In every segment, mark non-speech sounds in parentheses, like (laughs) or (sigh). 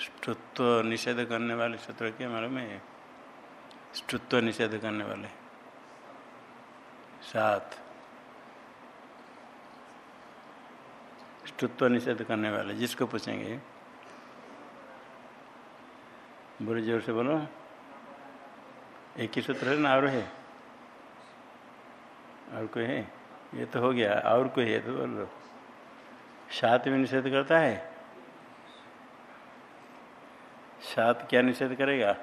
स्टुत्व निषेध करने वाले सूत्र के मालूम है स्टुत्व निषेध करने वाले। सात। स्टुत्व निषेध करने वाले, जिसको पूछेंगे? बुरे ज़ोर से बोलो। एक ही सूत्र है ना, और है? और कोई है? ये तो हो गया, और कोई है तो बोलो। सात भी निषेध करता है? सात क्या निषेध करेगा?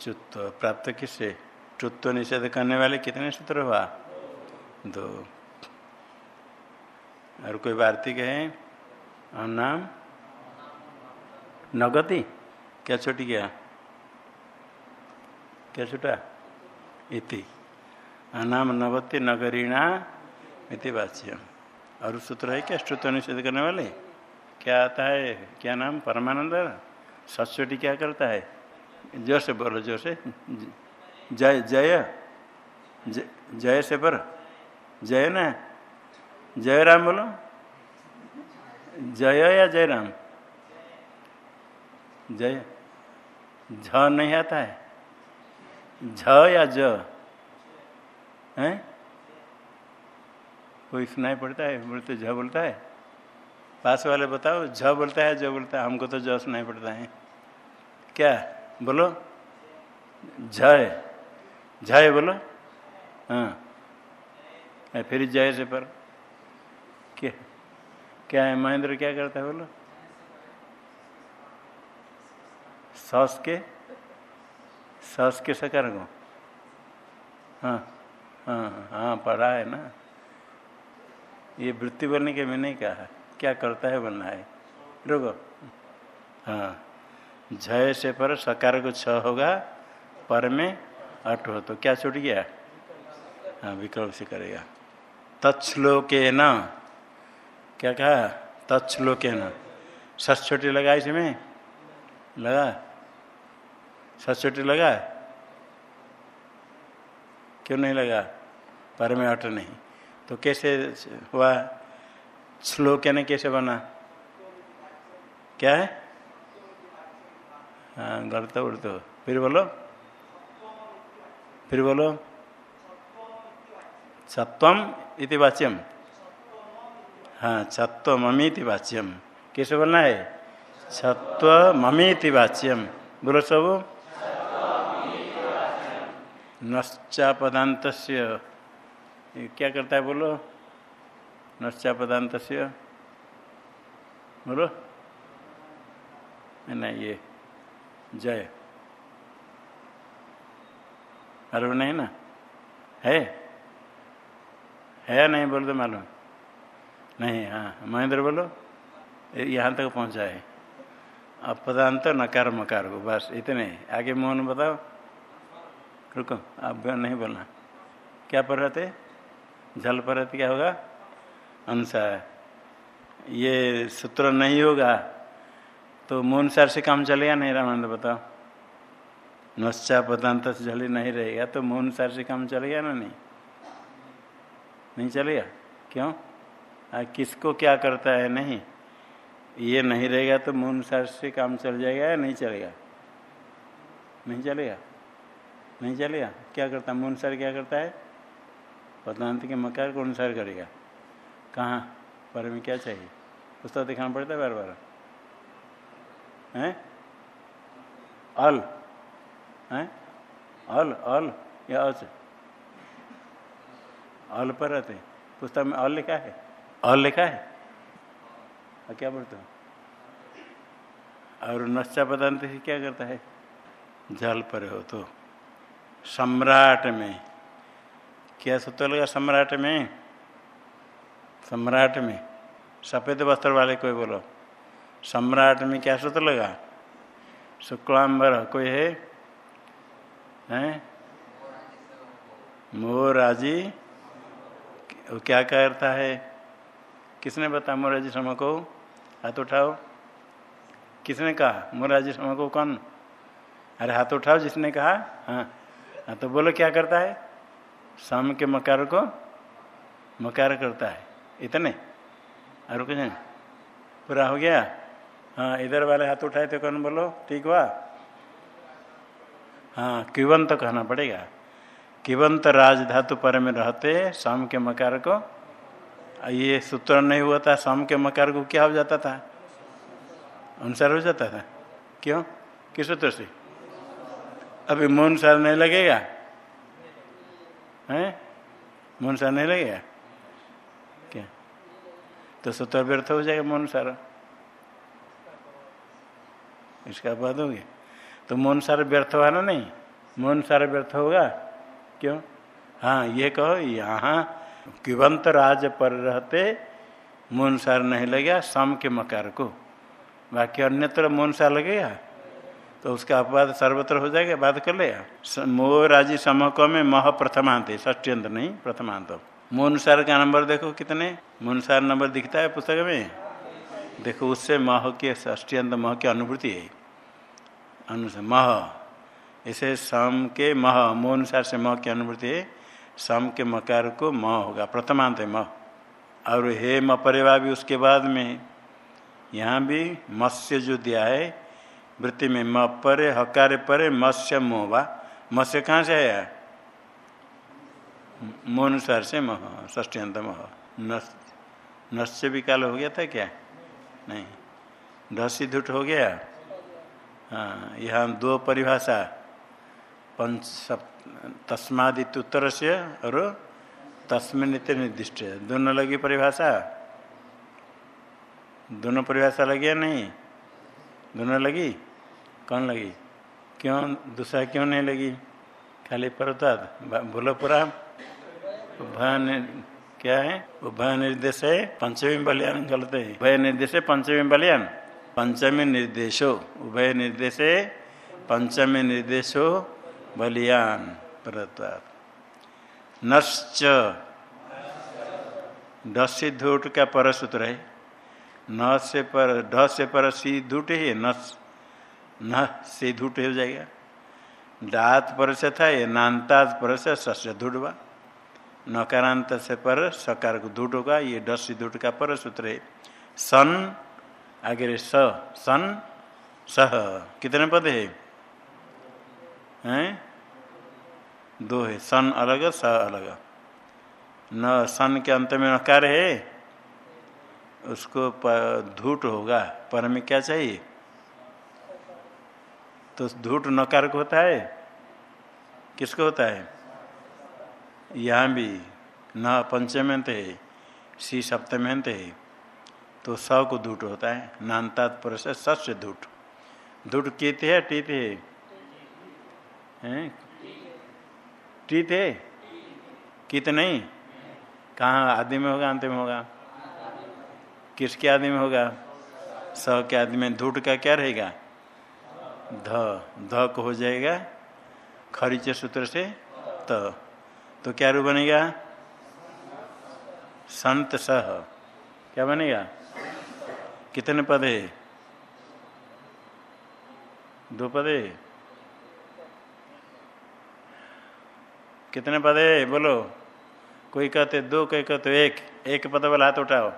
चुत्व प्राप्त किससे चुत्व निषेध करने वाले कितने सूत्र हुआ? दो। और कोई वार्तिक है? और नाम? नगति। क्या छोटी गया? क्या छूटा? इति। अनाम नवत्य नगरीणा इति वाच्य और सूत्र है क्या? श्रुत निषेध करने वाले? क्या आता है? क्या नाम? परमानंद? सचोटी क्या करता है? ज़ोर से बोलो, ज़ोर से। जय जय। जय से पर। जय ना? जय राम बोलो। जय या जय राम? जय। झ नहीं आता है? झ या ज? कोई सुनाई पड़ता है? बोलते झ बोलता है। पास वाले बताओ, झ बोलता है, जो बोलता है? हमको तो ज सुनाई पड़ता है। क्या बोलो। जय। जय बोलो। हाँ। फिर जय से पर। क्या क्या है? महेंद्र क्या करता है बोलो। सस के? सस के सकार को। हाँ। हाँ हाँ पढ़ा है ना। ये वृत्ति बोलने के मैंने कहा। क्या करता है बोलना है। रुको। हाँ। झय से पर सकार को छ होगा, पर में अट हो तो क्या छूट गया? हाँ विकल्प से करेगा। तत्श्लोके न क्या कहा? तत्श्लोके न सस छोटी लगा इसमें? लगा? सस छोटी लगा? क्यों नहीं लगा? पर में अट नहीं। तो कैसे हुआ? श्लोक ने कैसे बना? क्या है? हाँ गलत उड़ते फिर बोलो फिर बोलो सत्वम इति वाच्यम हाँ सत्व ममीति वाच्यम कैसे बोलना है सत्व ममीति वाच्यम बोलो सब नश्चा पदांत क्या करता है बोलो नश्चा पदांत बोलो नहीं ये जय। अरे नहीं ना? है? है या नहीं बोल दो मालूम? नहीं हाँ। महेंद्र बोलो। यहाँ तक पहुँचा है। अपदांत नकार मकार को, बस इतने। आगे मोहन बताओ। रुको, आप नहीं बोलना। क्या पर रहते जल पर रहते क्या होगा? अनुसार ये सूत्र नहीं होगा। तो मून सार से काम चलेगा नहीं रामानंद बताओ? नश्चा पदांत जली नहीं रहेगा तो मून सार से काम चलेगा ना नहीं? नहीं चलेगा? क्यों? आ, किसको क्या करता है नहीं? ये नहीं रहेगा तो मून सार से काम चल जाएगा या नहीं चलेगा? नहीं चलेगा? नहीं चलेगा? क्या करता है? मून क्या करता है? पदांत के मकार को अनुसार करेगा। कहाँ? पर में क्या चाहिए? उसका दिखाना पड़ता है बार बार? हैं? अल। हैं? अल अल, या अच अल पर रहते पुस्तक में अल लिखा है? अल लिखा है? और क्या बोलते हो? और नश्चा पदांत से क्या करता है? जल पर हो तो। सम्राट में। क्या सूत्र लगा सम्राट में? सम्राट में। सफ़ेद वस्त्र वाले कोई बोलो। सम्राट में क्या सूत्र लगा? शुक्लाम्बर कोई है? हैं? मोराजी वो क्या करता है? किसने बताया मोराजी सम को? हाथ उठाओ। किसने कहा? मोराजी सम को कौन? अरे हाथ उठाओ, जिसने कहा। हाँ। हाँ तो बोलो क्या करता है? शाम के मकार को मकार करता है। इतने? और कुछ पूरा हो गया? हाँ इधर वाले हाथ उठाए तो कौन बोलो? ठीक हुआ? हाँ किवंत कहना पड़ेगा। किवंत राज धातु पर में रहते शाम के मकार को। ये सूत्र नहीं हुआ था शाम के मकार को क्या हो जाता था? अनुसार हो जाता था। क्यों? किस सूत्र से? अभी मौन सार नहीं लगेगा? हैं? मौन सार नहीं लगेगा? क्या? तो सूत्र व्यर्थ हो जाएगा मौन सारा। इसका बाद होगी तो मौन सार व्यर्थ हुआ ना नहीं? मौन सार व्यर्थ होगा? क्यों? हाँ ये कहो, यहाँ किवंत राज पर रहते मौन सार नहीं लगेगा सम के मकार को। बाकी अन्यत्र मौन सार लगेगा? तो उसका अपवाद सर्वत्र हो जाएगा बात कर लेगा। मोह राज़ी समक में मह प्रथमांत है ष्टियंत नहीं, प्रथमांत मोनसार का नंबर देखो कितने? मोनसार नंबर दिखता है पुस्तक में? देखो, उससे मह के ष्टियंत मह की अनुभूति है। अनुसार मह इसे सम के मह मोनुसार से मह की अनुभूति है। सम के मकार को म होगा, प्रथमांत है मह। और हे म परेवा भी उसके बाद में, यहाँ भी मत्स्य जो दिया है, वृत्ति में म परे, हकारे परे, मत्स्य मोह वा मत्स्य कहाँ से आया? मोनुसार से मह ष्टियंत मह। नस्य भी काल हो गया था क्या? नहीं। दसी धुट हो गया। हाँ यहाँ दो परिभाषा पंच तस्मादित उत्तर से और तस्मिन निर्दिष्ट दोनों लगी परिभाषा? दोनों परिभाषा लगी या नहीं? दोनों लगी? कौन लगी? क्यों? दूसरा क्यों नहीं लगी? खाली परताद। बोलो पूरा। भय क्या है? उभय निर्देश है पंचमी बलियान गलत है। उभय निर्देश है पंचमी बलियान पंचमी निर्देशो, उभय निर्देशे, पंचमी निर्देशो, बलियान परत्वाद नश्च। डसी धूट का पर सूत्र है। न से पर, ढ से पर सी धूट ही नस। न से धूट हो जाएगा। दात पर से था, ये नान्ताज पर से सस्य धूटवा नकारांत से पर सकार को धूट होगा, ये डसी धूट का पर सूत्र है। सन आगे स, सन, सह। कितने पद है? हैं? दो है, सन अलग, स अलग। न, सन के अंत में नकार है उसको धूट होगा। पर में क्या चाहिए? तो धूट नकार को होता है? किसको होता है? यहाँ भी। न पंचमेंत है, सी सप्तमेंत है। तो स को धूट होता है। नानता पर से सस्य धूट धूट कित है, टीत है? टीत है? कित नहीं? कहाँ? आदि में होगा, अंत में होगा? किसके आदि में होगा? स के आदि में। धूट का क्या रहेगा? ध। ध को हो जाएगा खरीचे सूत्र से त। तो क्या रूप बनेगा? संत सह। क्या बनेगा? कितने पद? है दो पद? कितने पद? है बोलो। कोई कहते दो, कोई कहते एक। एक पद वाला हाथ उठाओ।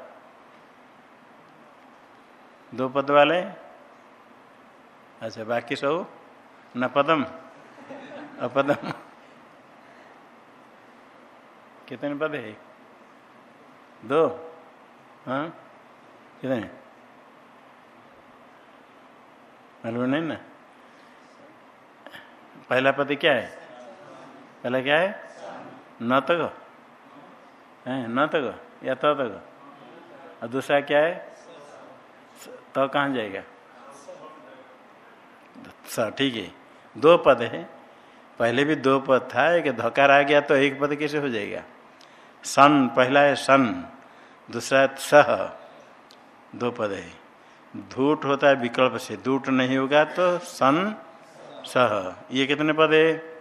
दो पद वाले? अच्छा बाकी सब न पदम? अपदम? कितने पद? है दो? हाँ? कितने? मालूम नहीं ना। पहला पद क्या है? पहला क्या है? न तक है न तक या त तक और दूसरा क्या है? तो कहाँ जाएगा? स, ठीक है। दो पद है। पहले भी दो पद था, एक धकार आ गया तो एक पद कैसे हो जाएगा? सन, पहला है सन, दूसरा है सह। दो पद है। धूट होता है, विकल्प से धूट नहीं होगा तो सन सह। ये कितने पद है?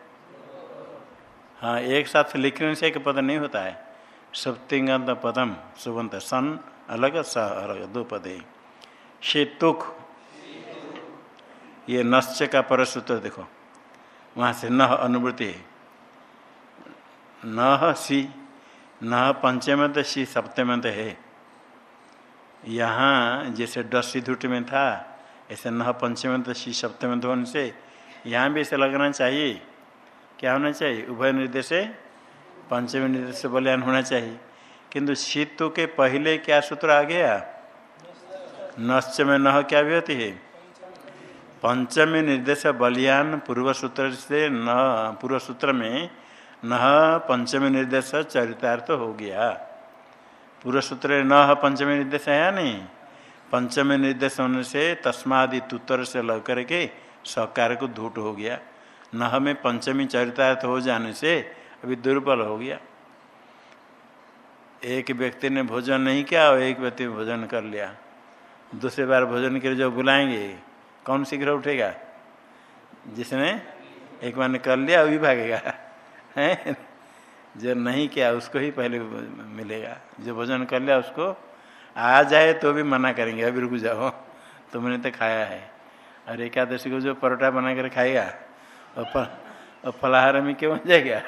हाँ एक साथ लिखने से एक पद नहीं होता है। सप्तिंगंत पदम, सुबंत सन, अलग, सह, अलग, दो पद है। शेतुख ये नश्च का परसूत्र देखो। वहाँ से न अनुभूति है। न सी न पंचमंत, सी सप्तमंत है। यहाँ जैसे डसी धुट में था, ऐसे न पंचम तो शी सप्तम होने से, यहाँ भी ऐसे लगना चाहिए। क्या होना चाहिए? उभय निर्देश, पंचमी निर्देश बलियान होना चाहिए। किंतु शीतु के पहले क्या सूत्र आ गया? नश्च में न क्या भी होती है? पंचमी निर्देश बलियान पूर्व सूत्र से न पूर्व सूत्र में न पंचमी निर्देश चरितार्थ हो गया। पूर्व सूत्र न पंचमी निर्देश है या नहीं? पंचमी निर्देश होने से तस्मादि तुतर से लग करके सकार को धूट हो गया। न में पंचमी चरितार्थ हो जाने से अभी दुर्बल हो गया। एक व्यक्ति ने भोजन नहीं किया और एक व्यक्ति भोजन कर लिया। दूसरे बार भोजन के लिए जो बुलाएँगे, कौन शीघ्र उठेगा? जिसने एक बार ने कर लिया, अभी भागेगा। है? जो नहीं किया, उसको ही पहले मिलेगा। जो भोजन कर लिया, उसको आ जाए तो भी मना करेंगे, अभी रुक जाओ, तुमने तो खाया है। और एकादशी को जो परोठा बना कर खाएगा और फलाहार में क्यों जाएगा?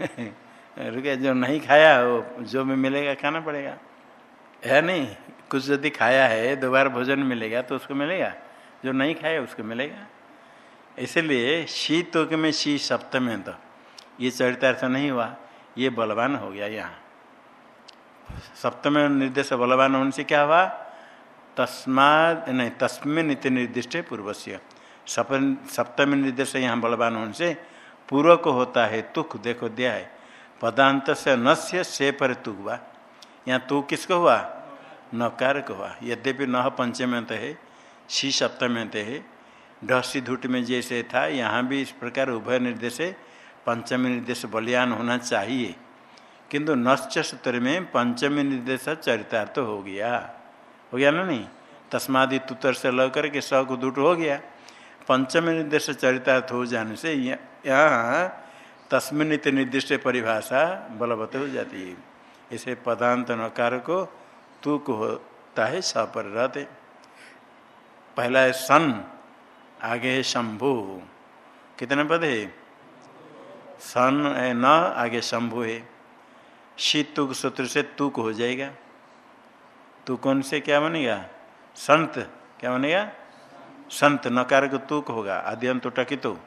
(laughs) रुके, जो नहीं खाया, वो जो भी मिलेगा, खाना पड़ेगा। है नहीं, कुछ यदि खाया है, दोबारा भोजन मिलेगा तो उसको मिलेगा। जो नहीं खाया, उसको मिलेगा। इसलिए शीत में शी सप्तम है तो। ये चरितार्थ नहीं हुआ, ये बलवान हो गया यहाँ। सप्तम निर्देश बलवान होने से क्या हुआ? तस्माद, नहीं, तस्मिन नीति निर्दिष्ट है पूर्व से सप्तमी निर्देश यहाँ बलवान होने से पूर्व को होता है तुख, देखो दिया है पदांत से नस्य, से पर तुक हुआ। यहाँ तू किसको हुआ? नकार को हुआ। यद्यपि न पंचम है, शी सप्तम है। ढसी धूट में जैसे था, यहाँ भी इस प्रकार उभय निर्देश पंचमी निर्देश बलियान होना चाहिए। किंतु नश्च सूत्र में पंचमी निर्देश चरितार्थ हो गया। हो गया ना नहीं? तस्मादि तुतर से लग करके स को दुट हो गया। पंचमी निर्देश चरितार्थ हो जाने से यहाँ तस्मिनित निर्दिष्ट परिभाषा बलवत हो जाती है। इसे पदांत नकार को तुक होता है स पर रहते पहला है सन, आगे है शंभु। कितने पद है? सन न, आगे शंभु है। शीत तुक सूत्र से तुक हो जाएगा। तू कौन से क्या बनेगा? संत, क्या बनेगा? संत, नकार को तुक होगा। आदि अंत टकितो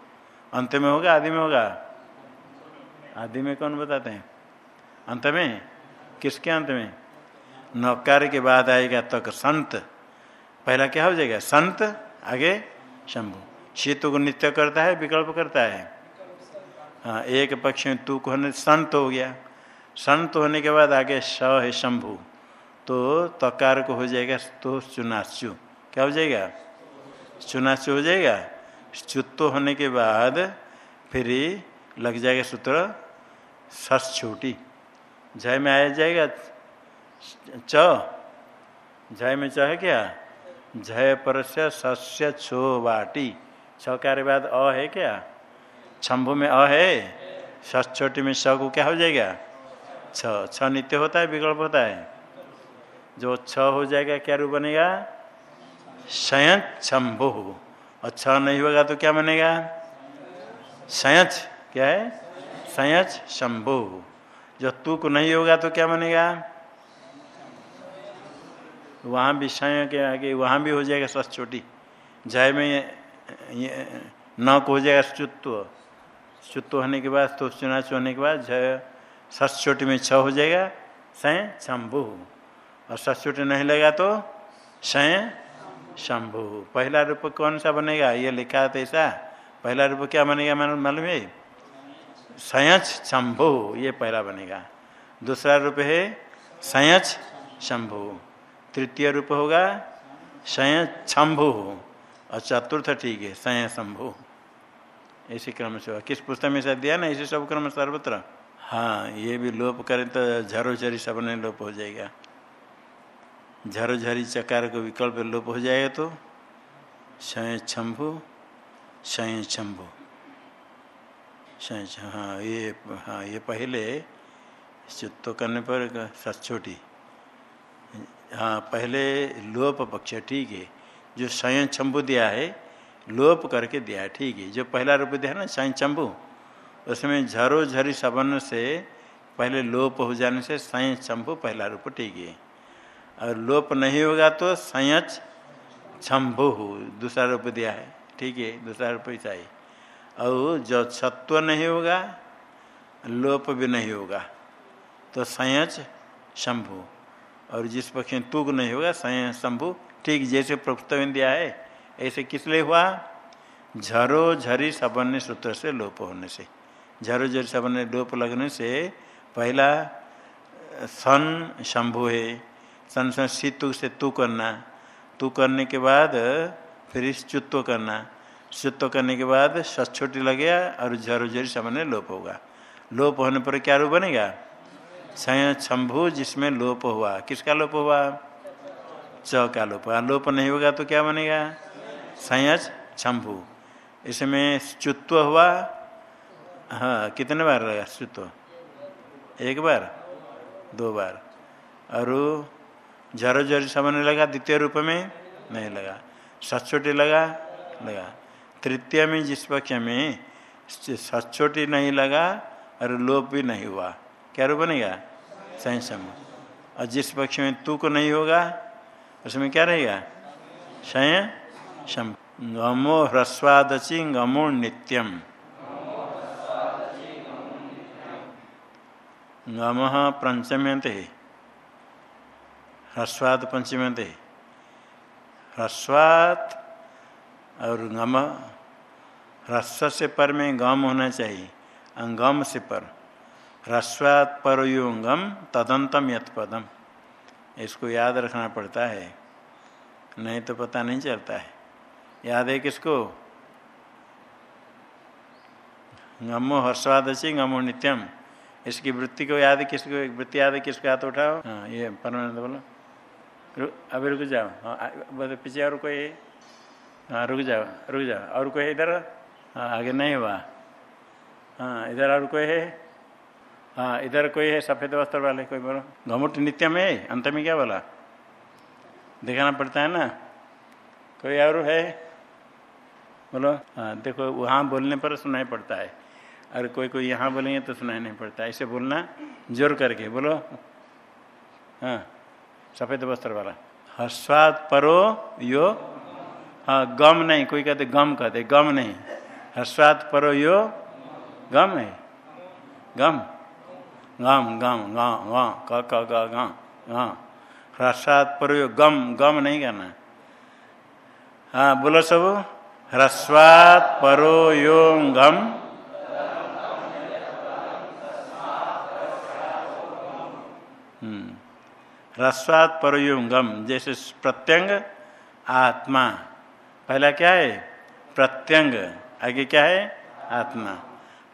अंत में होगा, आदि में होगा? आदि में कौन बताते हैं? अंत में? किसके अंत में? नकार के बाद आएगा तक संत। पहला क्या हो जाएगा? संत, आगे शंभु। शीत को नित्य करता है, विकल्प करता है। हाँ एक पक्ष में तू को होने संत हो गया। संत होने के बाद आगे स है शंभु। तो तकार को हो जाएगा तो चुनाचु। क्या हो जाएगा? चुनाचु हो जाएगा। चुत्तो होने के बाद फिर लग जाएगा सूत्र सस छोटी। जय में आया जाएगा। च? जय में च है क्या? जय पर सस्य छो बाटी छ कार्य बाद अ है क्या? छंभु में अ है छोटी में स को क्या हो जाएगा? छ। छ नित्य होता है, विकल्प होता है। जो छ हो जाएगा, क्या रूप बनेगा? संयच शंभु और छ नहीं होगा तो क्या बनेगा? संयच क्या है? संयच शंभु जो तुक नहीं होगा तो क्या बनेगा? वहाँ भी संय के आगे, वहाँ भी हो जाएगा सस छोटी जय में न को हो जाएगा चुत्व चुत्व होने के बाद तो चुनाच होने के बाद छोटी में छ हो जाएगा सय शंभु। और सस छोटी नहीं लगा तो सय शंभु। पहला रूप कौन सा बनेगा? ये लिखा था ऐसा। पहला रूप क्या बनेगा मालूम है? संयच शंभु, ये पहला बनेगा। दूसरा रूप है संयच शंभु। तृतीय रूप होगा संय शंभु। और चतुर्थ ठीक है संय शंभु। इसी क्रम से हुआ। किस पुस्तक में से दिया ना इसी सब क्रम सर्वत्र? हाँ ये भी लोप करें तो झरो झरी सबने लोप हो जाएगा। झरझरी चकार को विकल्प लोप हो जाएगा तो? शय शंभु शय शंभु। शय हाँ ये हाँ ये पहले चित्त करने पर सचोटी हाँ पहले लोप पक्ष, ठीक है। जो स्वयं शंभु दिया है लोप करके दिया है, ठीक है। जो पहला रूप दिया है ना स्वयं शंभु उसमें झरो झरी सबन से पहले लोप हो जाने से स्वयं शंभु पहला रूप, ठीक है। और लोप नहीं होगा तो संयच छम्भु दूसरा रूप दिया है, ठीक है, दूसरा रूप चाहिए और जो छत्व नहीं होगा, लोप भी नहीं होगा तो संयच शंभु और जिस पक्ष में तुग नहीं होगा संय शंभु ठीक जैसे प्रभुत्व दिया है ऐसे किस लिए हुआ? झरो झरी सबन्य सूत्र से लोप होने से। झरो झरी सबन्य लोप लगने से पहला, सन शंभु है। सन सन सितु से तू करना। तू करने के बाद फिर चुत्व करना। चुत्व करने के बाद सछोटी लग गया और झरो झरी सबन्य लोप होगा। लोप होने पर क्या रूप बनेगा? छय शंभु जिसमें लोप हुआ। किसका लोप हुआ? च का लोप हुआ। लोप नहीं होगा तो क्या बनेगा? संयच शंभु। इसमें चुत्व हुआ? हाँ कितने बार लगा चुत्व एक बार? दो बार। और झरो झर समझने लगा, द्वितीय रूप में? नहीं लगा। सचोटी लगा? लगा। तृतीय में जिस पक्ष में सचोटी नहीं लगा और लोप भी नहीं हुआ। क्या रूप बनेगा? संयम और जिस पक्ष में तू को नहीं होगा, उसमें क्या रहेगा? शम गमो ह्रस्वादचि गमो नित्यम। गम पंचम्यंत है ह्रस्वाद पंचम्यंत है और गम। ह्रस्व से पर में गम होना चाहिए। अंगम से पर। ह्रस्वात पर युगम तदंतम यथ पदम। इसको याद रखना पड़ता है। नहीं तो पता नहीं चलता है। याद है किसको? गमो हर्षवाद अच्छी गमो नित्यम। इसकी वृत्ति को याद है किसको? वृत्ति याद है किसको? हाथ उठाओ। हाँ ये परमानंद बोलो। अभी रुक जाओ। हाँ पीछे और कोई? हाँ रुक जाओ रुक जाओ। और कोई है इधर? हाँ आगे नहीं हुआ। हाँ इधर और कोई है? हाँ इधर कोई है? सफ़ेद वस्त्र वाले कोई बोलो। घमुट नित्यम है। अंत में क्या बोला? दिखाना पड़ता है ना? कोई और है? बोलो? हाँ देखो, वहाँ बोलने पर सुनाई पड़ता है। और कोई कोई यहाँ बोलेंगे तो सुनाई नहीं पड़ता। ऐसे बोलना ज़ोर करके, बोलो? हाँ सफ़ेद वस्त्र वाला। हर्षवाद परो यो हाँ गम नहीं, कोई कहते गम कहते, गम नहीं। हर्षवाद परो यो, गम है गम गम गम, गा गा क क परो यो, गम गम नहीं करना हाँ बोलो सब। ह्रस्वात परो योंगम हम्म। ह्रस्वात परयोंगम जैसे प्रत्यंग, आत्मा। पहला क्या है? प्रत्यंग। आगे क्या है? आत्मा।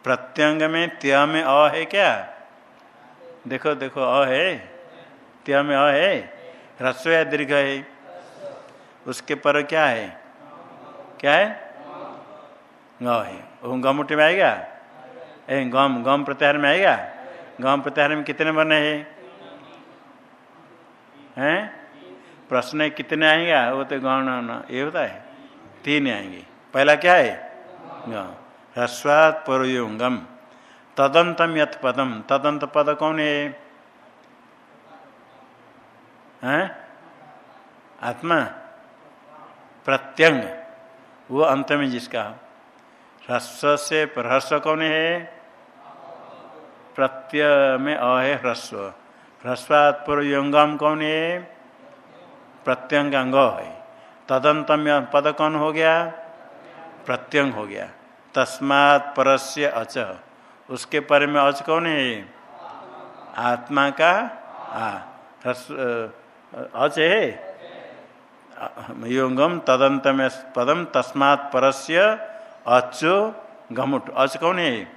प्रत्यंग में त्य में अ है क्या? देखो देखो, अ है। त्य में अ है। ह्रस्व या दीर्घ है। उसके पर क्या है? क्या है? ग है गमुट में आएगा? ए गम गम प्रत्याहार में आएगा? गम प्रत्याहार में कितने बने हैं? हैं? प्रश्न कितने आएगा? वो तो गौण ये होता है। तीन आएँगे। पहला क्या है? ह्रस्वात गम तदंतम यथ पदम। तदंत पद कौन है? हैं? आत्मा। प्रत्यंग वो अंत में जिसका? ह्रस्व से ह्रस्व कौन है? प्रत्यय में अ है ह्रस्व। ह्रस्वात कौन है? प्रत्यंग अंग है। तदंतम पद कौन हो गया? प्रत्यंग हो गया। तस्मात् परस्य अच। उसके पर में अच कौन है? आत्मा का? आ। ह्रस्व अच है? योगम तदंत में पदम तस्मात् परस्य अचो घमुट अच कौन है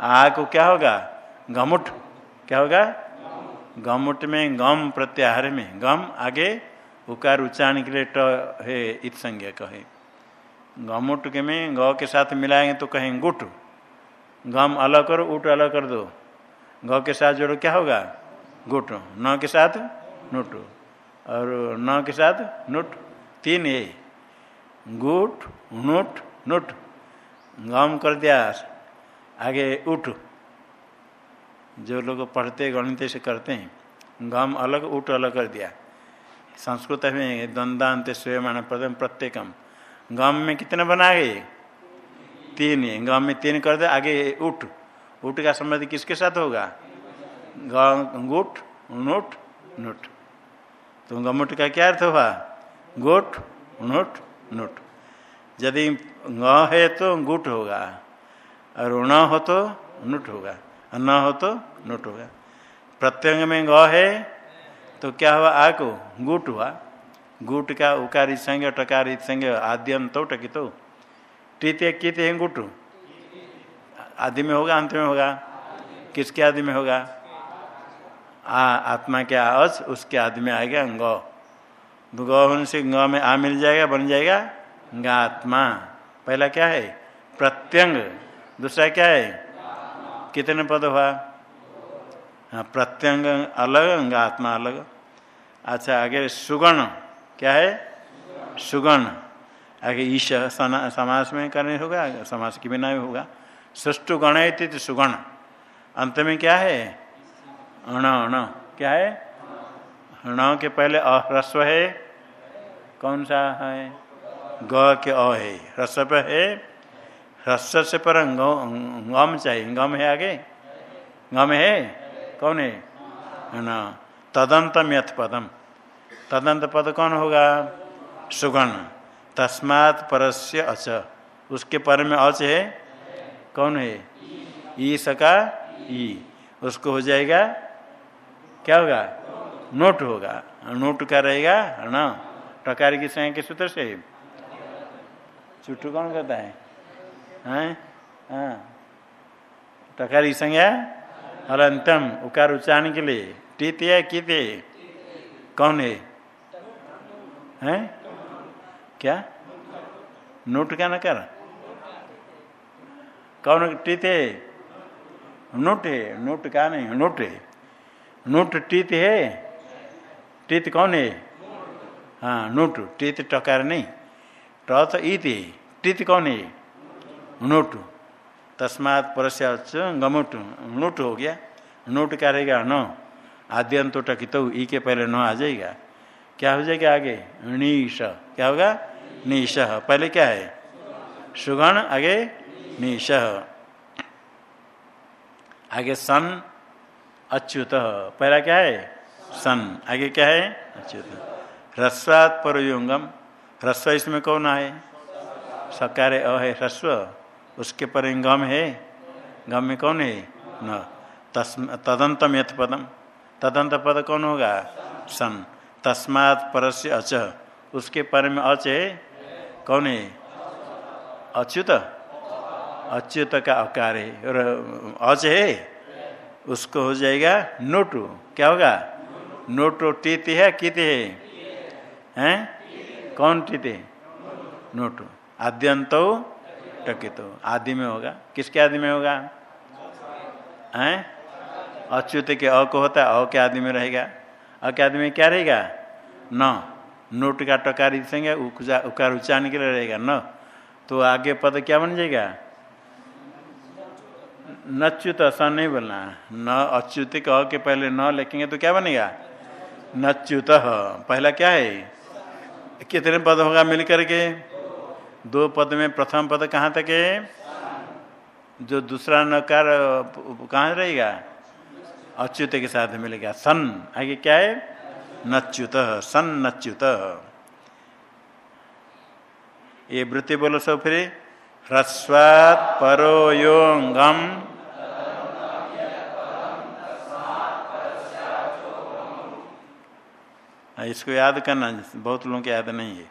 आ को क्या होगा? घमुट क्या होगा? गमुट में गम प्रत्याहार में। गम आगे उकार उच्चारण के लिए ट है, इत संज्ञा कहे गमुट के में ग के साथ मिलाएँगे तो कहें गुट। गम अलग करो उठ अलग कर दो। ग के साथ जोड़ो, क्या होगा? गुट। न के साथ, नुट। और न के साथ नुट, तीन है गुट, नुट नुट। गम कर दिया। आगे उठ। जो लोग पढ़ते, गणित से करते हैं, गम अलग, उठ अलग कर दिया। संस्कृत में द्वंदांत स्वयं प्रथम प्रत्येकम। गम में कितने बना गए? तीन गम में तीन कर दे, आगे उठ। उठ का संबंध किसके साथ होगा? गुट, नुट, नोट। तो गमुट का क्या अर्थ हुआ? गोट, नोट नोट। यदि ग है तो गुट होगा, और न हो तो नुट होगा, और न हो तो नुट होगा। प्रत्यंग में ग है तो क्या हुआ? आ को गुट हुआ। गुट का उकारी संग टकार संग आद्यंतो टकितो टीते कित है गुट? आदि में होगा, अंत में होगा। किसके आदि में होगा? आ, आत्मा के अच उसके आदि में आएगा, गौ। गौ होने से ग में आ मिल जाएगा, बन जाएगा गात्मा पहला क्या है? प्रत्यंग। दूसरा क्या है? कितने पद हुआ? हाँ प्रत्यंग अलग अंगा आत्मा अलग। अच्छा आगे सुगण। क्या है? सुगण। आगे ईश समास में करने होगा, समास के बिना भी होगा। सृष्टु गण है सुगण। अंत में क्या है? अण अण क्या है? अण के पहले अह्रस्व है। कौन सा है? ग के अ है। ह्रस्व है। ह्रस्व से पर गम चाहिए। गम है आगे? गम है? कौन है? न तदंतम यथ पदम। तदंत पद कौन होगा? सुगण। तस्मात् परस्य अच। उसके पर में अच है। कौन है? ई सका ई। उसको हो जाएगा क्या होगा? नोट होगा। नोट का रहेगा न? टकार की संख्या के सूत्र से। चुट्टू कौन कहता है? हाँ? हाँ। टकार की संज्ञा हलंतम उकार उच्चारण के लिए। टीत है, कित कौन है? हैं? क्या? नोट का नकार कौन टीत है? नोट है। नोट का नहीं, नोट है। नोट टीत है? टीत कौन है? हाँ नोट, टीत टकार नहीं। ट तो ईत है। टीत कौन है? नोट। तस्मात परस्य गमुट। नोट हो गया। नोट क्या रहेगा न। आद्यंत तो टकित ई के पहले न आ जाएगा। क्या हो जाएगा आगे? नीश। क्या होगा? नीश। पहले क्या है? सुगण, आगे नीश। आगे सन अच्युत। पहला क्या है? सन। आगे क्या है? अच्युत। ह्रस्वात पर योगम ह्रस्व इसमें कौन आए सकार अ है ह्रस्व। उसके पर गम है। गम में कौन है? न। तदंतम यथ पदम। तदंत पद कौन होगा? सन। तस्मात् परस्य अच। उसके पर में अच है। कौन है? अच्युत। अच्युत का अकार है। और अच है? उसको हो जाएगा नोटू। क्या होगा? नोटो टीत है कित है? हैं? कौन टीत है नोटू। आद्यंतो टकित। आदि में होगा। किसके आदि में होगा? हैं? अच्युत के अ को होता है। अ के आदि में रहेगा। अ के आदि में क्या रहेगा? न। नोट का टकार संगे उकार उच्चारण के लिए रहेगा। न। तो आगे पद क्या बन जाएगा? नच्युत ऐसा नहीं बोलना न अच्युत कह के पहले न लिखेंगे तो क्या बनेगा? नच्युत पहला क्या है? कितने पद होगा मिलकर के? दो पद में प्रथम पद कहाँ तक है? जो दूसरा नकार कहाँ रहेगा? अच्युत के साथ मिलेगा सन। आगे क्या है? नच्युत सन नच्युत ये वृत्ति बोलो सब फिर। ह्रस्वात परो इसको याद करना, बहुत लोगों को याद नहीं है।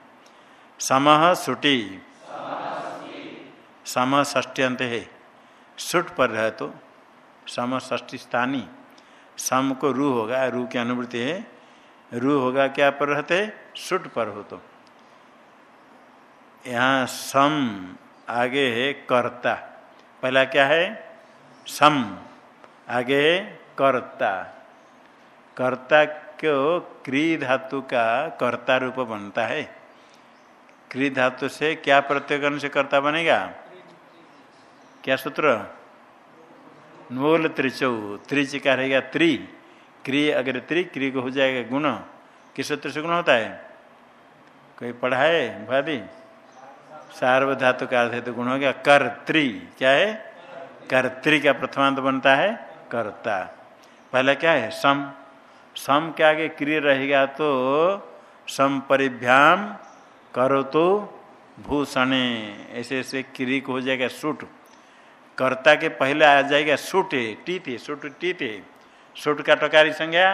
समह सुटी। सम ष्टी है। सुट पर रहे तो सम स्थानी। सम को रू होगा, रू की अनुभूति है। रू होगा क्या पर रहते? सुट पर हो तो। यहाँ सम आगे है कर्ता। पहला क्या है? सम। आगे है कर्ता। कर्ता को क्री धातु का कर्ता रूप बनता है। क्री धातु से क्या प्रत्यय करने से कर्ता बनेगा? क्या सूत्र? नोल त्रिचौ। त्रिच का रहेगा त्रि। क्री अगर त्रि, क्री को हो जाएगा गुण। किस सूत्र से गुण होता है? कोई पढ़ा है भादी? सार्वधातु का अर्थ है तो गुण हो गया कर्त्री। क्या है? कर्त्री का प्रथमांत बनता है कर्ता। पहला क्या है? सम। सम के आगे क्रिय रहेगा तो सम परिभ्याम करो तो भूषणे। ऐसे ऐसे क्रिय हो जाएगा सूट। कर्ता के पहले आ जाएगा सूट टी थे सूट टी सूट का टकारी संज्ञा?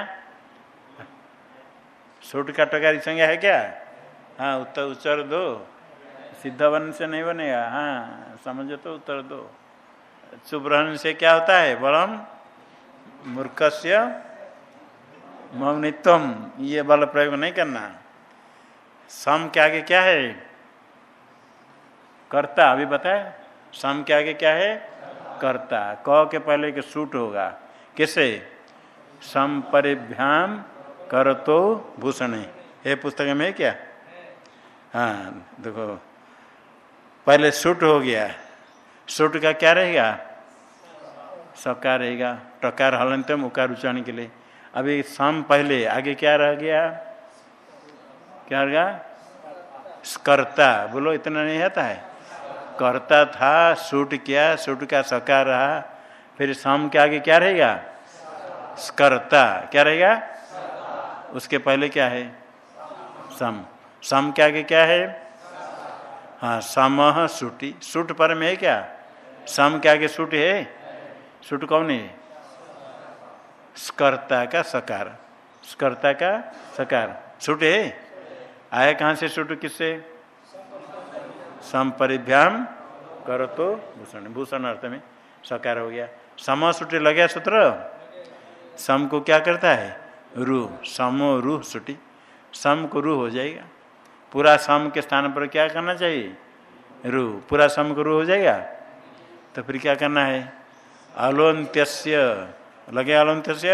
सूट का टकारी संज्ञा है क्या? हाँ उत्तर उत्तर दो। सिद्ध वन से नहीं बनेगा। हाँ समझो तो उत्तर दो। सुब्रहण से क्या होता है? बलम, मूर्खस्य मौनित्वम, ये बल प्रयोग नहीं करना। सम के आगे क्या है? कर्ता, अभी बताए सम के आगे क्या है? कर्ता। क के पहले के सूट होगा। किसे? सम परिभ्याम कर तो भूषण। है पुस्तक में क्या? हाँ देखो। पहले सूट हो गया। सूट का क्या रहेगा? सकार रहेगा। टकार हलन हलंत उकार उच्चारण के लिए। अभी सम पहले, आगे क्या रह गया? क्या रहेगा कर्ता बोलो, इतना नहीं आता है? कर्ता था, सूट किया, सूट का सकार रहा, फिर सम के आगे क्या रहेगा? कर्ता क्या रहेगा? उसके पहले क्या है? सम सम के आगे क्या है? हाँ सम सूटी। सूट पर में है क्या? सम के आगे सूट है? सूट कौन है? स्कर्ता का सकार। स्कर्ता का सकार। सूट है आया कहाँ से सूट किससे? संपरिभ्याम करो तो भूषण। भूषण अर्थ में सकार हो गया। सम सूटी लग गया सूत्र। सम को क्या करता है? रू समो रूह सुटी सम को रूह हो जाएगा। पूरा सम के स्थान पर क्या करना चाहिए? रू पूरा सम को रू हो जाएगा? तो फिर क्या करना है? अलोन्त्य लगे अलंत से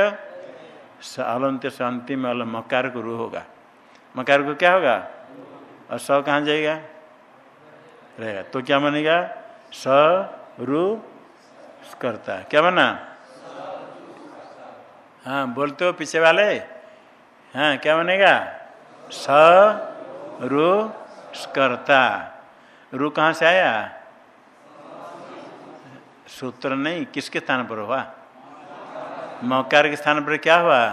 अलोन्त्य से अंतिम अल मकार को रू होगा। मकार को क्या होगा? और स कहाँ जाएगा? रहेगा। तो क्या बनेगा? स रू करता क्या बना? हाँ बोलते हो पीछे वाले? हाँ क्या बनेगा? स रू करता। रू कहाँ से आया? सूत्र नहीं, किसके स्थान पर हुआ? मौकार के स्थान पर क्या हुआ?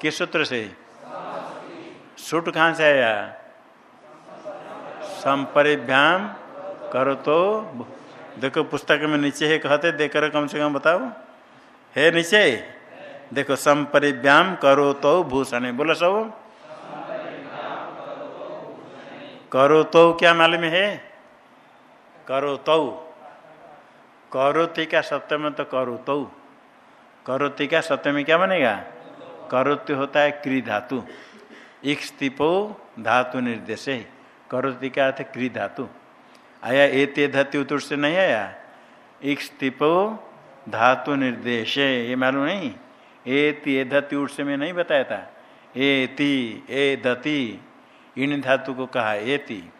किस सूत्र से? सूट कहाँ से आया? संपरिभ्याम करो तो देखो, पुस्तक में नीचे है, कहते देकर कम से कम बताओ। है नीचे? देखो संपरिव्याम करो तो भूषण बोलो सब। करो तो क्या मालूम है? करो तो। करोति का सत्य में तो करो तो। करोति का सत्य में क्या बनेगा? करोति होता है क्री धातु। इक्तिपो धातु निर्देश। करोति का अर्थ क्री धातु। आया एते धत्य उत्तर से नहीं आया? इक्तिपो धातु निर्देश। ये मालूम नहीं? एति एधति उठ से मैं नहीं बताया था। एति, ए धति। इन धातु को कहा एति।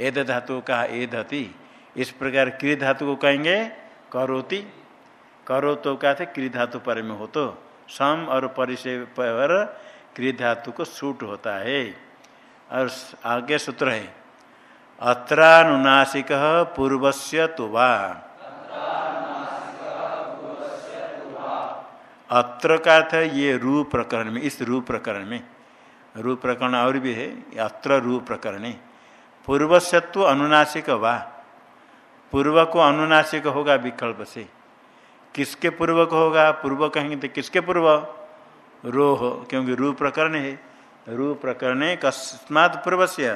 एद धातु को कहा ए धति। इस प्रकार कृ धातु को कहेंगे करोति। करो तो क्या थे? कृ धातु पर में हो तो। सम और परिचय पर कृ धातु को सूट होता है। और आगे सूत्र है। अत्रुनाशिक अत्रानुनासिक पूर्वस्य तुवा। अत्र का अर्थ ये रू प्रकरण में, इस रू प्रकरण में। रू प्रकरण और भी है अत्र रू प्रकरण पूर्वशत्व अनुनासिक वा। पूर्व को अनुनासिक होगा विकल्प से। किसके पूर्व को होगा? पूर्व कहेंगे तो किसके पूर्व? रो हो क्योंकि रू प्रकरण है। रू प्रकरण कस्मात पूर्व से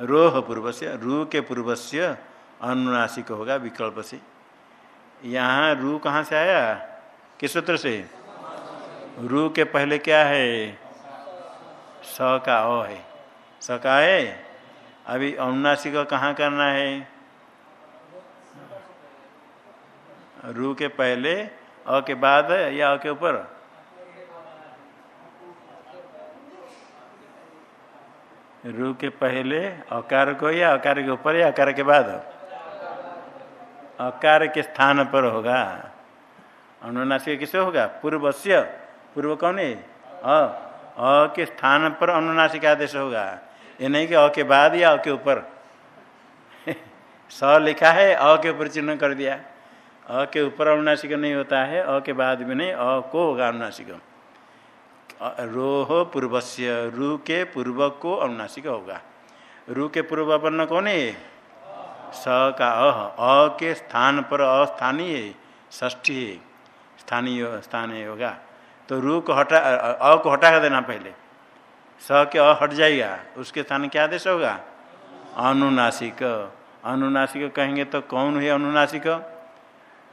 रोह पूर्व से रू के पूर्व से अनुनासिक होगा विकल्प से। यहाँ रू कहाँ से आया? किस सूत्र से? रू के पहले क्या है? स का अ है। स का है? अभी अनुनासिक कहाँ करना है? रू के पहले, अ के बाद, या अ के ऊपर? रू के पहले, अकार को, या अकार के ऊपर, या अकार के बाद? अकार के स्थान पर होगा। अनुनासिक किसे होगा? पूर्व से पूर्व कौन है? अ। अ के स्थान पर अनुनासिक आदेश होगा। ये नहीं कि अ के बाद या अ के ऊपर। (laughs) स लिखा है, अ के ऊपर चिन्ह कर दिया। अ के ऊपर अनुनासिक नहीं होता है, अ के बाद भी नहीं, अ को होगा अनुनासिक रोह पूर्वस्य, रू के पूर्व को अनुनासिक होगा। रू के पूर्व वर्ण कौन है? स का अह अ के स्थान पर अस्थानीय ष्ठी स्थानीय स्थानीय होगा। तो रू को हटा, अ को हटा कर देना पहले। स के अ हट जाएगा, उसके स्थान क्या आदेश होगा? अनुनासिक अनुनासिक कहेंगे तो कौन है अनुनासिक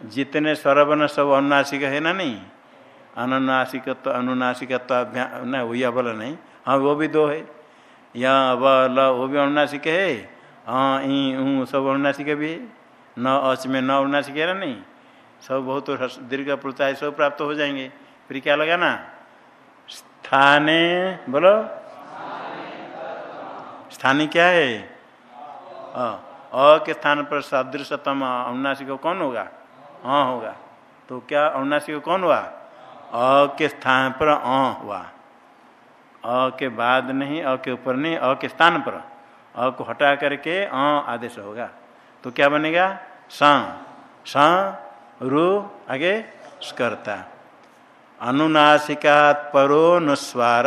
जितने स्वरवन सब अनुनासिक है ना नहीं? अनुनासिक तो अनुनासिक न वही अबल नहीं। हाँ वो भी दो है। या अब ल, वो भी अनुनासिक है। हाँ ई सब अनुनासिक भी है। न, अच में न अनुनासिक है ना नहीं? सब बहुत दीर्घ प्रोत्साह सब प्राप्त हो जाएँगे। फिर क्या लगाना स्थाने, बोलो। स्थानीय क्या है? अ के स्थान पर सदृशतम अनुनासिक कौन होगा? हाँ होगा। तो क्या अनुनासिक कौन हुआ? अ के स्थान पर अ हुआ। अ के बाद नहीं, अ के ऊपर नहीं, अ के स्थान पर। अ को हटा करके अ आदेश होगा। तो क्या बनेगा? स। रु आगे स्कर्ता। अनुनासिकात परोनुस्वार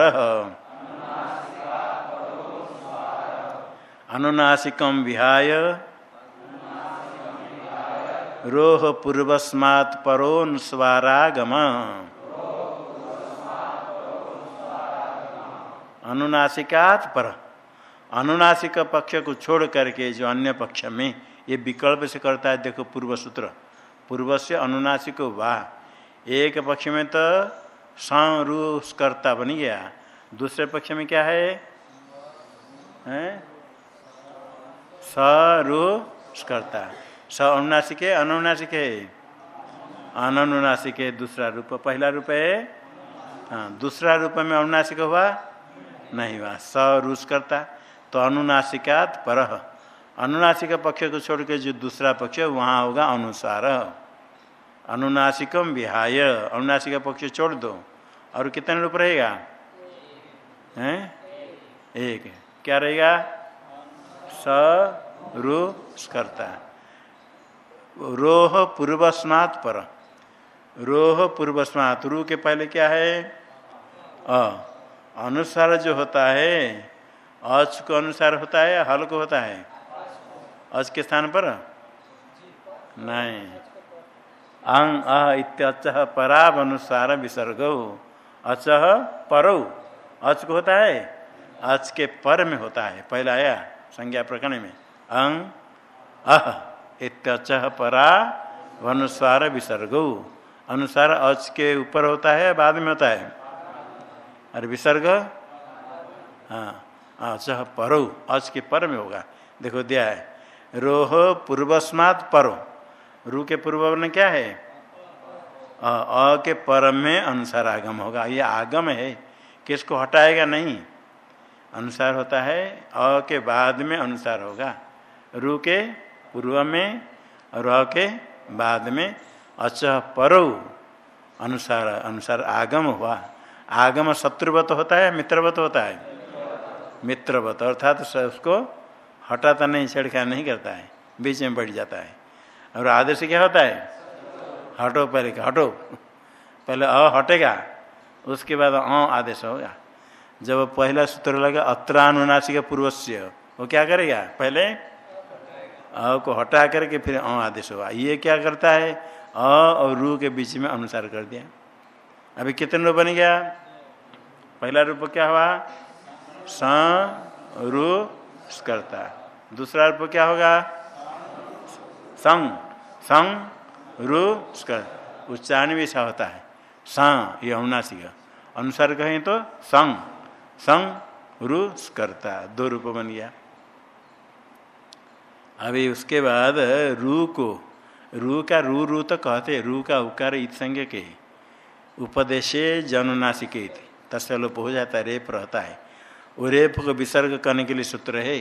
अनुनासिकम विहाय रोह पूर्वस्मात् परोनुस्वारागम अनुनासिकात पर। अनुनासिक पक्ष को छोड़ करके जो अन्य पक्ष में ये विकल्प से करता है देखो पूर्व सूत्र। पूर्व से अनुनासिक वाह एक पक्ष में तो संरूस्कर्ता बन गया। दूसरे पक्ष में क्या है, है? सरूस्कर्ता स अनुनासिक है अनुनासिक है अनुनासिक है दूसरा रूप। पहला रूप है हाँ दूसरा रूप में अनुनासिक हुआ? नहीं हुआ। स रूस करता तो अनुनासिकात पर। अनुनासिक पक्ष को छोड़ के जो दूसरा पक्ष वहाँ होगा अनुसार। अनुनासिकम विहाय। अनुनासिक पक्ष छोड़ दो। और कितने रूप रहेगा? हैं? एक। क्या रहेगा? स रू करता रोह पूर्वस्मात पर। रोह पूर्वस्मात। रू के पहले क्या है? अ। अनुसार जो होता है, अच को अनुसार होता है, हल को होता है। अच के स्थान पर? नहीं। अंग अह पराब अनुसार विसर्ग। अचह परौ। अच को होता है? अच के पर में होता है। पहला आया संज्ञा प्रकरण में। अंग, अह। इत्यच परा अनुसार विसर्ग। अनुसार अच के ऊपर होता है, बाद में होता है। और विसर्ग? हाँ अच्छा परो। अच के पर में होगा। देखो, दिया है। रोह पूर्वस्मात परो। रू के पूर्व में क्या है? अ के पर में अनुसार आगम होगा। ये आगम है। किसको हटाएगा? नहीं। अनुसार होता है, अ के बाद में अनुसार होगा। रू के पूर्व में और अ के बाद में, अच परो अनुसार अनुसार आगम हुआ। आगम शत्रुवत होता है, मित्रवत होता है? मित्रवत, अर्थात तो उसको हटाता नहीं छेड़खा नहीं करता है, बीच में बढ़ जाता है। और आदेश क्या होता है? हटो पहले हटो। पहले अ हटेगा, उसके बाद अ आदेश होगा। जब पहला सूत्र लगा, अत्रानुनासिक पूर्वस्य, वो क्या करेगा? पहले अ को हटा करके फिर अ आदेश होगा। ये क्या करता है? अ और रू के बीच में अनुसार कर दिया। अभी कितने रूप बन गया? पहला रूप क्या हुआ? स, रू करता। दूसरा रूप क्या होगा? संग संग रू कर। उच्चारण भी ऐसा होता है। स, ये अनुनासिक अनुसार कहें तो संग संग रू करता। दो रूप बन गया। अभी उसके बाद, रू को, रू का रू रू तो कहते रू का उकार संज्ञ के उपदेशे जनुनासिक तस्य लोप हो जाता है, रेप रहता है। वो रेप को विसर्ग करने के लिए सूत्र है।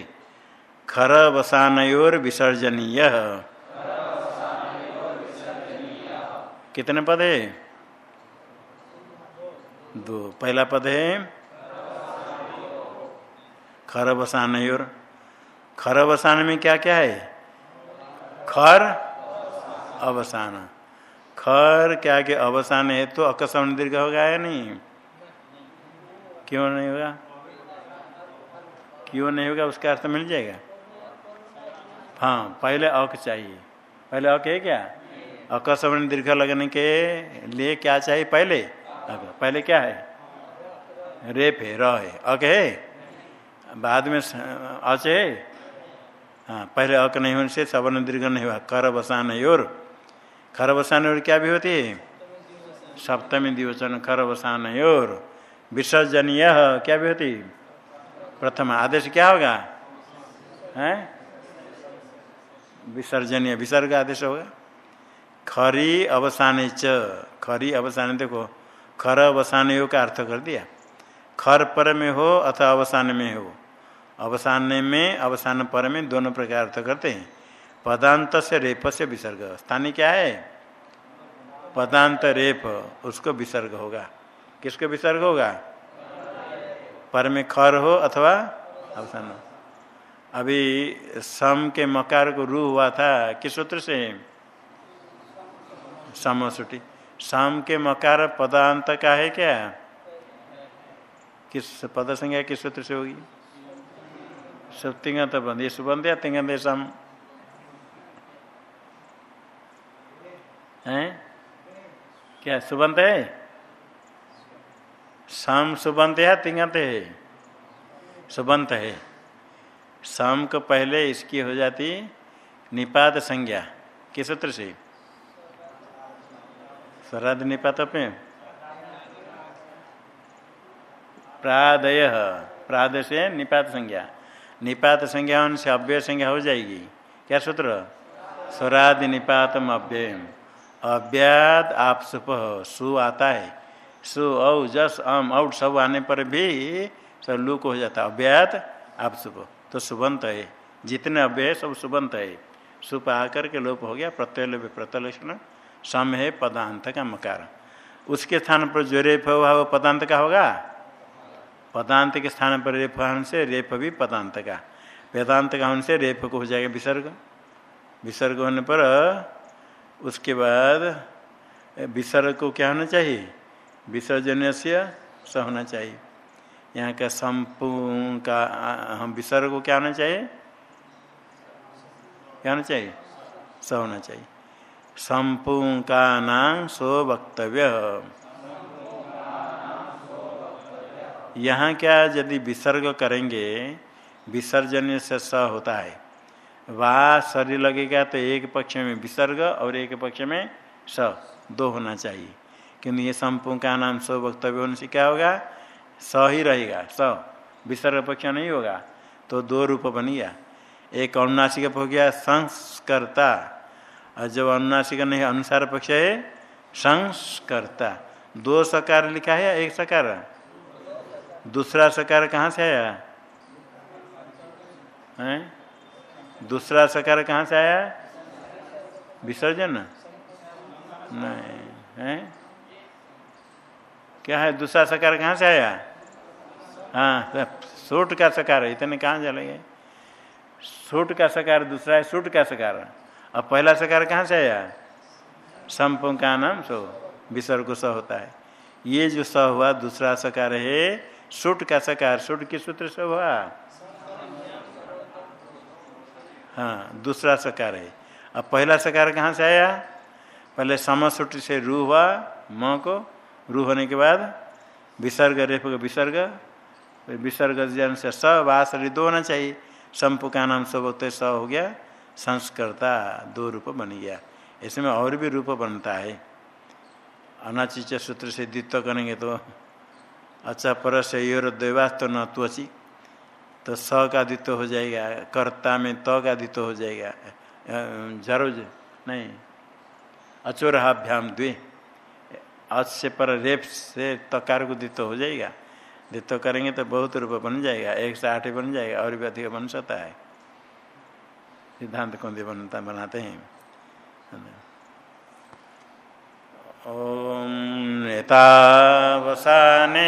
खर वसानयोर विसर्जनीय। कितने पद है? दो। पहला पद है, खर बसान और खर अवसान में क्या क्या है? खर अवसान। खर क्या के अवसान है तो अकस्म दीर्घ होगा या नहीं? क्यों नहीं होगा? क्यों नहीं होगा? उसका अर्थ मिल जाएगा। हाँ पहले अक चाहिए। पहले अक है क्या? अकस्म दीर्घ लगने के लिए क्या चाहिए पहले? पहले क्या है? रेप है, र अक है? बाद में अच है? हाँ पहले अक नहीं होने से सवर्ण दीर्घ नहीं हुआ, कर बसान और खर बसान और क्या भी होती है? सप्तमी दिवचन खर बसान और विसर्जन यह क्या भी होती प्रथम आदेश क्या होगा? है? विसर्जनीय, विसर्ग आदेश होगा। खरी अवसान च, खरी अवसान, देखो, खर अवसान का अर्थ कर दिया। खर पर में हो अथवा अवसान में हो। अवसान में, अवसान पर में दोनों प्रकार अर्थ करते हैं। पदांत से रेप से विसर्ग। स्थानीय क्या है? पदांत रेप, उसको विसर्ग होगा। किसको विसर्ग होगा? पर में खर हो अथवा अवसान अभी सम के मकार को रू हुआ था, किस सूत्र से? समसुटी। सम के मकार पदांत का है क्या? किस पद संज्ञा किस सूत्र से होगी? सब तिंगत बंद ये सुबंध या तिंगंत सम है क्या सुबंध है शाम सुबंध या तिंगत है सुबंत है शाम को पहले इसकी हो जाती निपात संज्ञा किस सूत्र से श्राद्ध निपात पे प्रादय प्राद से निपात संज्ञा निपात संज्ञा होने से अव्यय संज्ञा हो जाएगी। क्या सूत्र? स्वराद निपातम अव्यय अव्याद आप सुप सु आता है। सु, औ, जस, अम आउट सब आने पर भी सब लुक हो जाता है। अव्याद आप सुप तो सुबंत है। जितने अव्यय सब सुबंत है। सुप आकर के लोप हो गया, प्रत्यय लोप प्रत्यलक्षण सम है पदांत का मकार। उसके स्थान पर जो रेप हुआ वो पदांत का होगा? पदांत के स्थान पर रेप से रेप भी पदांत का वेदांत का से रेप को हो जाएगा विसर्ग। विसर्ग होने पर, उसके बाद, विसर्ग को क्या होना चाहिए? विसर्जन से स होना चाहिए। यहाँ का संपूर्ण का, हम विसर्ग को क्या होना चाहिए? क्या होना चाहिए? स होना चाहिए। संपूर्ण का नाम सो वक्तव्य। यहाँ क्या यदि विसर्ग करेंगे, विसर्जन से स होता है। वा शरीर लगेगा तो एक पक्ष में विसर्ग और एक पक्ष में स, दो होना चाहिए। किंतु ये संपूर्ण का नाम सो वक्तव्य होने से क्या होगा? स ही रहेगा, स। विसर्ग पक्ष नहीं होगा तो दो रूप बन गया। एक अनुनासिक हो गया, संस्कर्ता। और जब अनुनासिक नहीं, अनुसार पक्ष है, संस्कर्ता। दो सकार लिखा है एक सकार? दूसरा सकार कहाँ से आया? है? दूसरा सकार कहाँ से आया? विसर्जन? नहीं, है? क्या है, दूसरा सकार कहाँ से आया? हाँ सूट का सकार है, इतने कहाँ चलेंगे सूट का सकार दूसरा है, सूट का सकार। अब पहला सकार कहाँ से आया? संप का नाम सो, विसर्ग स होता है। ये जो स हुआ, दूसरा सकार है सुट का सकार सुट किस सूत्र से हुआ? हाँ दूसरा सकार है। अब पहला सकार कहाँ से आया? पहले समसुट से रू हुआ, म को रू होने के बाद विसर्ग, रेप का विसर्ग विसर्ग जन से स, वास दो होना चाहिए। संपु का नाम सब होते स हो गया संस्कृता दो रूप बन गया। इसमें और भी रूप बनता है। अनाचिच सूत्र से द्वित्व करेंगे तो अच्छा पर से योर तो न त्वची तो स का द्वित्व हो जाएगा, कर्ता में त तो का द्वित्व हो जाएगा जरोज नहीं। अचोरहाभ्याम द्वे। अच से पर रेप से तकार को द्वित्व हो जाएगा। द्वित्व करेंगे तो बहुत रूप बन जाएगा, एक से आठ बन जाएगा, और भी अधिक बन सकता है। सिद्धांत कौन बनता, बनाते हैं। ओम नेतावसाने।